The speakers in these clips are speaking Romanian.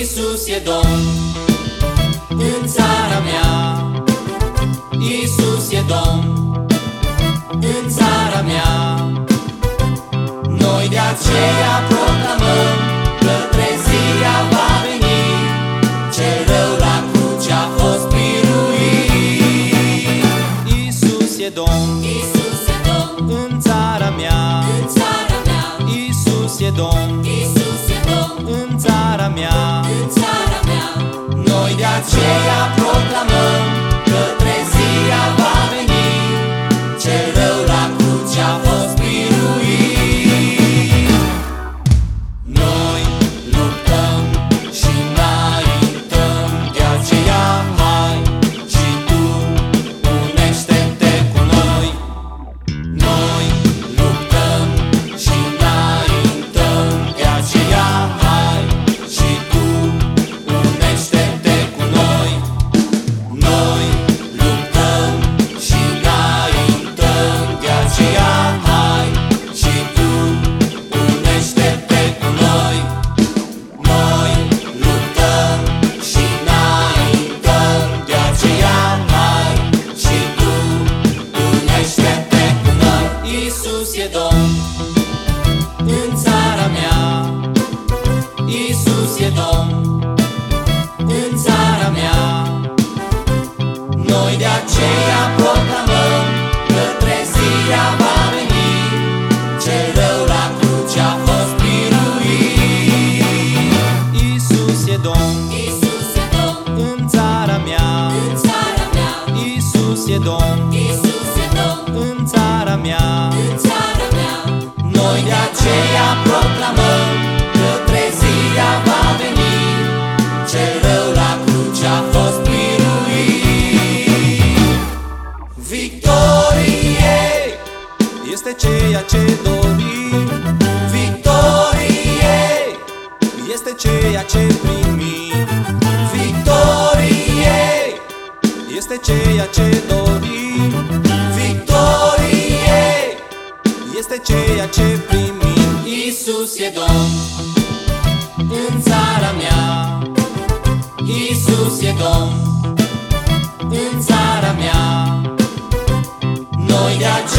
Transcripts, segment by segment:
Isus e Domn în aceea proclamăm că trezirea va veni. Cel rău la cruce a fost biruit. Isus e Domn. Isus e Domn. În țara mea. În țara mea. Isus e Domn Domn. Isus e Domn. În țara mea. În țara mea. Isus e Domn. Isus e Domn. În țara mea. În țara mea. Noi de aceea proclamăm că trezirea va veni. Cel rău la cruce a fost biruit Victorie este ceea ce dorim ceea ce primim. Victorie este ceea ce dorim. Victorie este ceea ce primim. Isus e Domn în țara mea. Isus e Domn în țara mea. Noi de aceea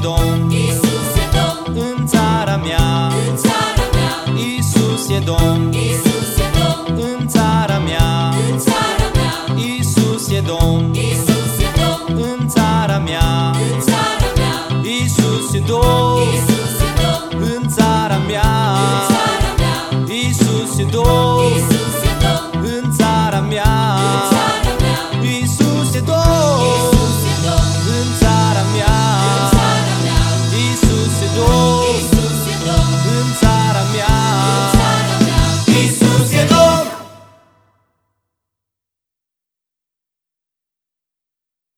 Domn, Isus e Domn, în țara mea, în țara mea, Isus e Domn, Isus e Domn, în țara mea, în țara mea, Isus e Domn, Isus e Domn, în țara mea, în țara mea, Isus e Domn, Isus e Domn, în țara mea, în țara mea, Isus e Domn.